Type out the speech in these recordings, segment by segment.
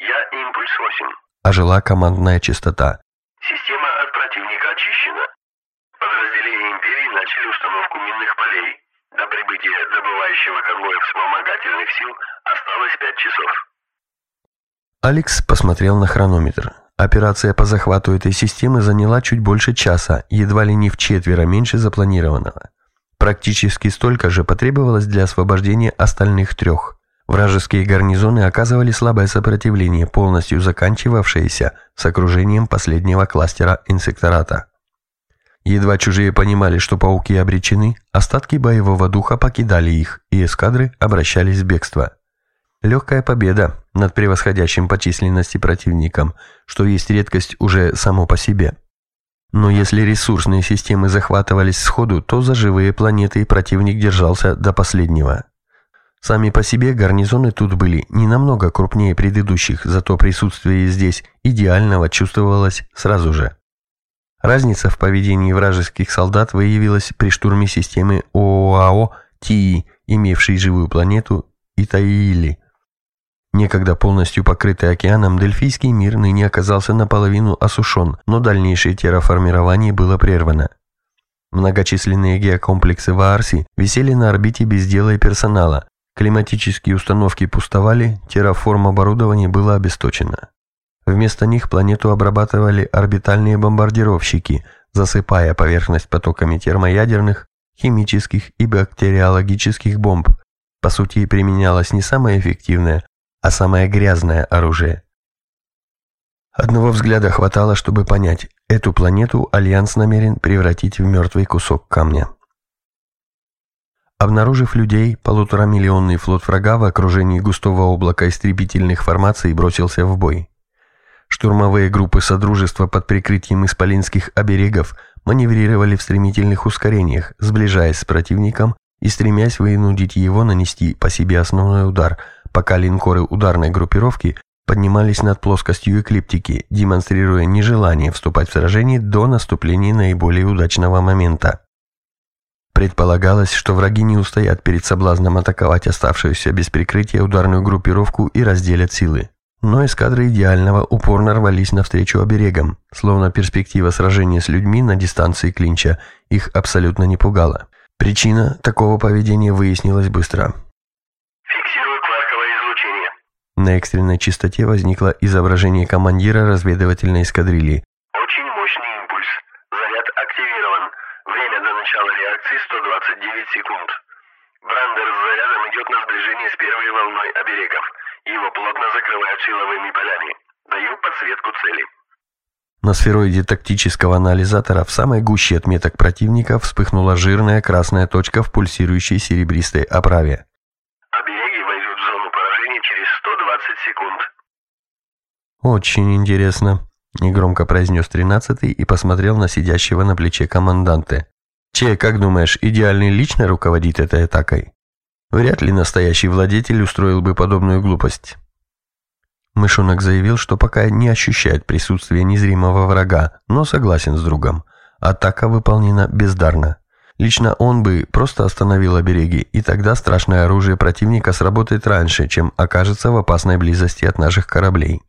я Импульс-8. Ожила командная частота. Система от противника очищена. Подразделения Империи начали установку минных полей. До прибытия добывающего конвоя вспомогательных сил осталось пять часов. Алекс посмотрел на хронометр. Операция по захвату этой системы заняла чуть больше часа, едва ли не в четверо меньше запланированного. Практически столько же потребовалось для освобождения остальных трех. Вражеские гарнизоны оказывали слабое сопротивление, полностью заканчивавшееся с окружением последнего кластера инсектората. Едва чужие понимали, что пауки обречены, остатки боевого духа покидали их, и эскадры обращались в бегство. Легкая победа над превосходящим по численности противником, что есть редкость уже само по себе. Но если ресурсные системы захватывались сходу, то за живые планеты противник держался до последнего. Сами по себе гарнизоны тут были не намного крупнее предыдущих, зато присутствие здесь идеального чувствовалось сразу же. Разница в поведении вражеских солдат выявилась при штурме системы ООАО ТИИ, имевшей живую планету Итаили. Некогда полностью покрытый океаном, Дельфийский мир ныне оказался наполовину осушен, но дальнейшее терраформирование было прервано. Многочисленные геокомплексы Ваарси висели на орбите без дела и персонала, климатические установки пустовали, терраформ оборудования было обесточено. Вместо них планету обрабатывали орбитальные бомбардировщики, засыпая поверхность потоками термоядерных, химических и бактериологических бомб. По сути, применялось не самое эффективное, а самое грязное оружие. Одного взгляда хватало, чтобы понять, эту планету Альянс намерен превратить в мертвый кусок камня. Обнаружив людей, полуторамиллионный флот врага в окружении густого облака истребительных формаций бросился в бой. Штурмовые группы Содружества под прикрытием исполинских оберегов маневрировали в стремительных ускорениях, сближаясь с противником и стремясь вынудить его нанести по себе основной удар, пока линкоры ударной группировки поднимались над плоскостью эклиптики, демонстрируя нежелание вступать в сражение до наступления наиболее удачного момента. Предполагалось, что враги не устоят перед соблазном атаковать оставшуюся без прикрытия ударную группировку и разделят силы. Но эскадры идеального упорно рвались навстречу оберегам, словно перспектива сражения с людьми на дистанции клинча их абсолютно не пугала. Причина такого поведения выяснилась быстро. Фиксирую кварковое излучение. На экстренной частоте возникло изображение командира разведывательной эскадрильи. Очень мощный импульс. Заряд активирован. Время до начала реакции 129 секунд. Брандер с зарядом идет на сближение с первой волной оберегов. Его плотно закрывают силовыми полями. Даю подсветку цели. На сфероиде тактического анализатора в самой гуще отметок противника вспыхнула жирная красная точка в пульсирующей серебристой оправе. Обереги войдут в зону поражения через 120 секунд. «Очень интересно», — негромко произнес тринадцатый и посмотрел на сидящего на плече команданта. «Че, как думаешь, идеальный лично руководит этой атакой?» Вряд ли настоящий владетель устроил бы подобную глупость. Мышонок заявил, что пока не ощущает присутствия незримого врага, но согласен с другом. Атака выполнена бездарно. Лично он бы просто остановил обереги, и тогда страшное оружие противника сработает раньше, чем окажется в опасной близости от наших кораблей.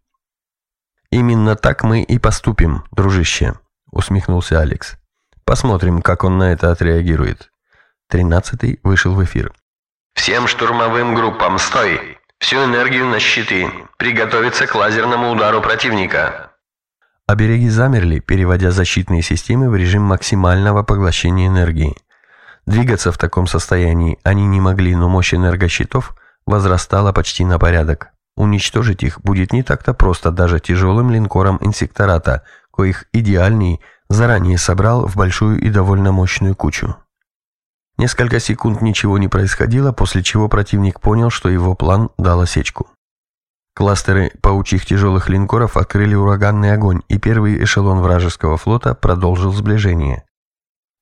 «Именно так мы и поступим, дружище», — усмехнулся Алекс. «Посмотрим, как он на это отреагирует». Тринадцатый вышел в эфир. Всем штурмовым группам стой! Всю энергию на щиты. Приготовиться к лазерному удару противника. Обереги замерли, переводя защитные системы в режим максимального поглощения энергии. Двигаться в таком состоянии они не могли, но мощь энергощитов возрастала почти на порядок. Уничтожить их будет не так-то просто даже тяжелым линкором инсектората, коих идеальный заранее собрал в большую и довольно мощную кучу. Несколько секунд ничего не происходило, после чего противник понял, что его план дал осечку. Кластеры паучьих тяжелых линкоров открыли ураганный огонь, и первый эшелон вражеского флота продолжил сближение.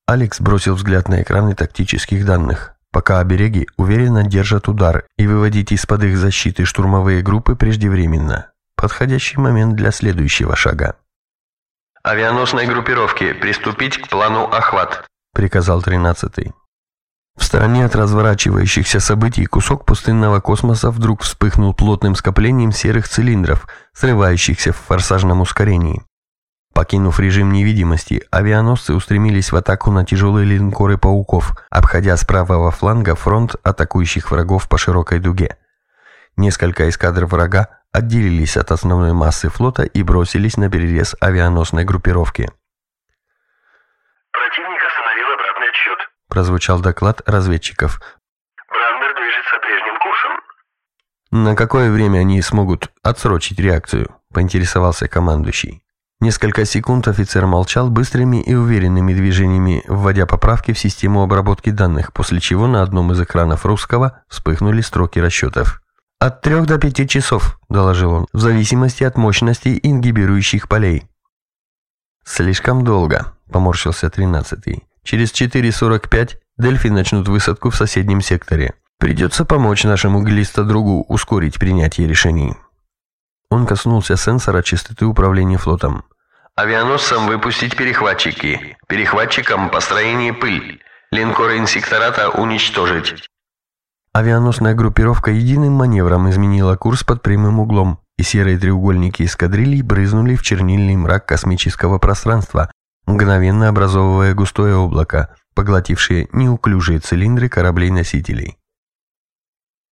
Алекс бросил взгляд на экраны тактических данных. Пока обереги уверенно держат удар, и выводить из-под их защиты штурмовые группы преждевременно. Подходящий момент для следующего шага. «Авианосной группировке приступить к плану охват», — приказал тринадцатый. В стороне от разворачивающихся событий кусок пустынного космоса вдруг вспыхнул плотным скоплением серых цилиндров, срывающихся в форсажном ускорении. Покинув режим невидимости, авианосцы устремились в атаку на тяжелые линкоры пауков, обходя с правого фланга фронт атакующих врагов по широкой дуге. Несколько эскадр врага отделились от основной массы флота и бросились на перерез авианосной группировки. Противник остановил обратный отсчет. Прозвучал доклад разведчиков. Брандер движется прежним курсом. На какое время они смогут отсрочить реакцию? Поинтересовался командующий. Несколько секунд офицер молчал быстрыми и уверенными движениями, вводя поправки в систему обработки данных, после чего на одном из экранов русского вспыхнули строки расчетов. «От трех до пяти часов», – доложил он, – «в зависимости от мощности ингибирующих полей». «Слишком долго», – поморщился тринадцатый. «Через 4.45 Дельфи начнут высадку в соседнем секторе. Придется помочь нашему глиста-другу ускорить принятие решений». Он коснулся сенсора частоты управления флотом. Авианосцам выпустить перехватчики. Перехватчикам построение пыль. Линкоры инсектората уничтожить. Авианосная группировка единым маневром изменила курс под прямым углом, и серые треугольники эскадрилий брызнули в чернильный мрак космического пространства, мгновенно образовывая густое облако, поглотившее неуклюжие цилиндры кораблей-носителей.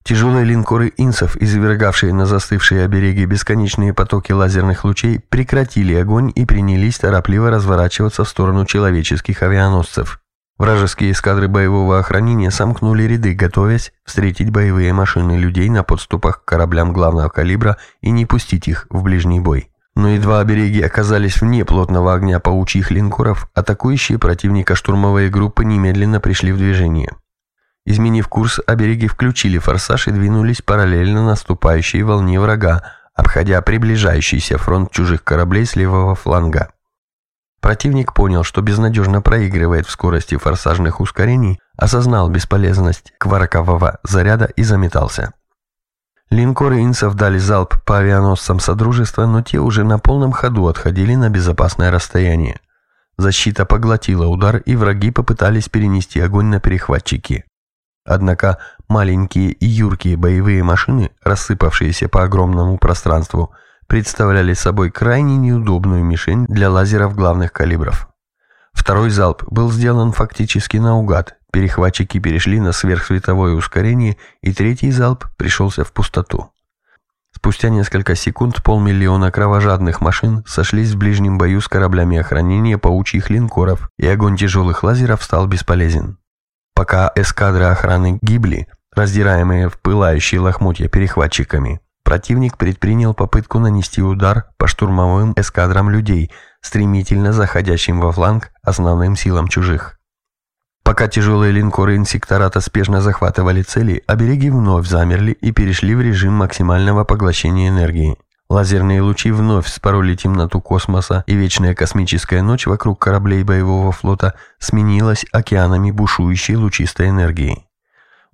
Тяжелые линкоры инсов, извергавшие на застывшие обереги бесконечные потоки лазерных лучей, прекратили огонь и принялись торопливо разворачиваться в сторону человеческих авианосцев. Вражеские эскадры боевого охранения сомкнули ряды, готовясь встретить боевые машины людей на подступах к кораблям главного калибра и не пустить их в ближний бой. Но едва обереги оказались вне плотного огня паучьих линкоров, атакующие противника штурмовые группы немедленно пришли в движение. Изменив курс, обереги включили форсаж и двинулись параллельно наступающей волне врага, обходя приближающийся фронт чужих кораблей с левого фланга. Противник понял, что безнадежно проигрывает в скорости форсажных ускорений, осознал бесполезность кваркового заряда и заметался. Линкоры инсов дали залп по авианосцам Содружества, но те уже на полном ходу отходили на безопасное расстояние. Защита поглотила удар, и враги попытались перенести огонь на перехватчики. Однако маленькие и юркие боевые машины, рассыпавшиеся по огромному пространству, представляли собой крайне неудобную мишень для лазеров главных калибров. Второй залп был сделан фактически наугад, перехватчики перешли на сверхсветовое ускорение, и третий залп пришелся в пустоту. Спустя несколько секунд полмиллиона кровожадных машин сошлись в ближнем бою с кораблями охранения паучьих линкоров, и огонь тяжелых лазеров стал бесполезен. Пока эскадры охраны гибли, раздираемые в пылающие лохмотья перехватчиками, противник предпринял попытку нанести удар по штурмовым эскадрам людей, стремительно заходящим во фланг основным силам чужих. Пока тяжелые линкоры инсектората спешно захватывали цели, обереги вновь замерли и перешли в режим максимального поглощения энергии. Лазерные лучи вновь спороли темноту космоса, и вечная космическая ночь вокруг кораблей боевого флота сменилась океанами бушующей лучистой энергии.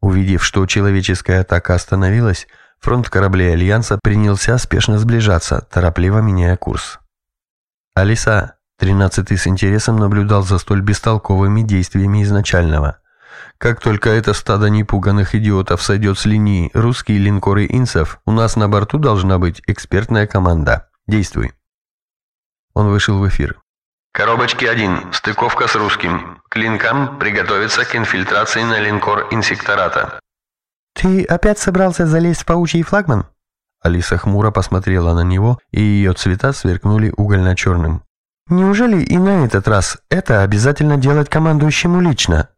Увидев, что человеческая атака остановилась, фронт кораблей Альянса принялся спешно сближаться, торопливо меняя курс. «Алиса!» Тринадцатый с интересом наблюдал за столь бестолковыми действиями изначального – как только это стадо непуганных идиотов сойдет с линии русские линкоры инсов, у нас на борту должна быть экспертная команда. Действуй. Он вышел в эфир. Коробочки 1. Стыковка с русским. Клинкам приготовиться к инфильтрации на линкор инсектората. «Ты опять собрался залезть в паучий флагман?» Алиса хмуро посмотрела на него, и ее цвета сверкнули угольно-черным. «Неужели и на этот раз это обязательно делать командующему лично?»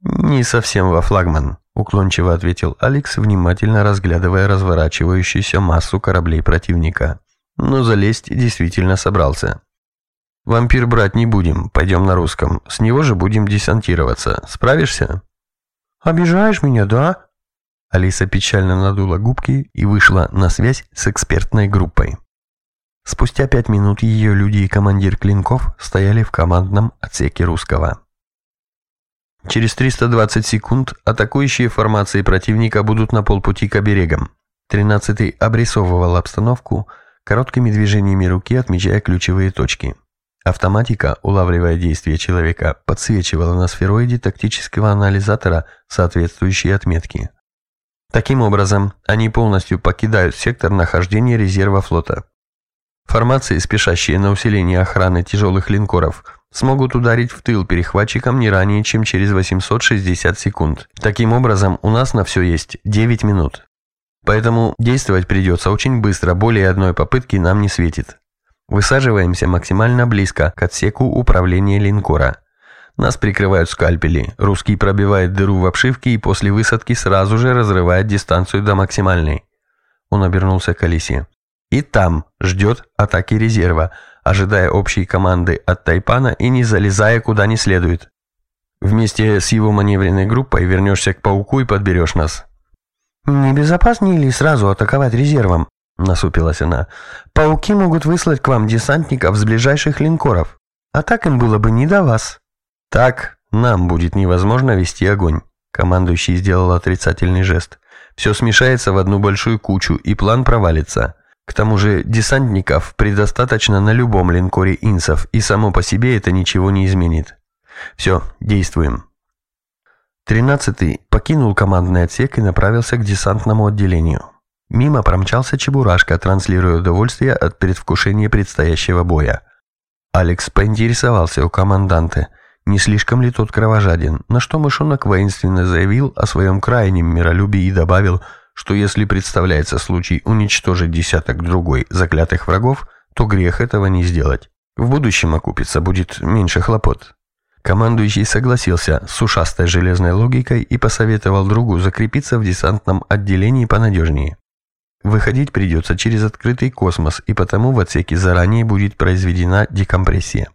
«Не совсем во флагман», — уклончиво ответил Алекс, внимательно разглядывая разворачивающуюся массу кораблей противника. Но залезть действительно собрался. «Вампир брать не будем, пойдем на русском. С него же будем десантироваться. Справишься?» «Обижаешь меня, да?» Алиса печально надула губки и вышла на связь с экспертной группой. Спустя пять минут ее люди и командир клинков стояли в командном отсеке русского. Через 320 секунд атакующие формации противника будут на полпути к оберегам. 13-й обрисовывал обстановку, короткими движениями руки отмечая ключевые точки. Автоматика, улавливая действия человека, подсвечивала на сфероиде тактического анализатора соответствующие отметки. Таким образом, они полностью покидают сектор нахождения резерва флота. Формации, спешащие на усиление охраны тяжелых линкоров, смогут ударить в тыл перехватчикам не ранее, чем через 860 секунд. Таким образом, у нас на все есть 9 минут. Поэтому действовать придется очень быстро, более одной попытки нам не светит. Высаживаемся максимально близко к отсеку управления линкора. Нас прикрывают скальпели, русский пробивает дыру в обшивке и после высадки сразу же разрывает дистанцию до максимальной. Он обернулся к Алисе. И там ждет атаки резерва, ожидая общей команды от Тайпана и не залезая куда не следует. Вместе с его маневренной группой вернешься к пауку и подберешь нас. «Небезопаснее ли сразу атаковать резервом?» – насупилась она. «Пауки могут выслать к вам десантников с ближайших линкоров, а так им было бы не до вас». «Так нам будет невозможно вести огонь», – командующий сделал отрицательный жест. «Все смешается в одну большую кучу, и план провалится. К тому же десантников предостаточно на любом линкоре инсов, и само по себе это ничего не изменит. Все, действуем». Тринадцатый покинул командный отсек и направился к десантному отделению. Мимо промчался Чебурашка, транслируя удовольствие от предвкушения предстоящего боя. Алекс поинтересовался у команданта, не слишком ли тот кровожаден, на что мышонок воинственно заявил о своем крайнем миролюбии и добавил, что если представляется случай уничтожить десяток другой заклятых врагов, то грех этого не сделать. В будущем окупиться будет меньше хлопот. Командующий согласился с ушастой железной логикой и посоветовал другу закрепиться в десантном отделении понадежнее. Выходить придется через открытый космос, и потому в отсеке заранее будет произведена декомпрессия.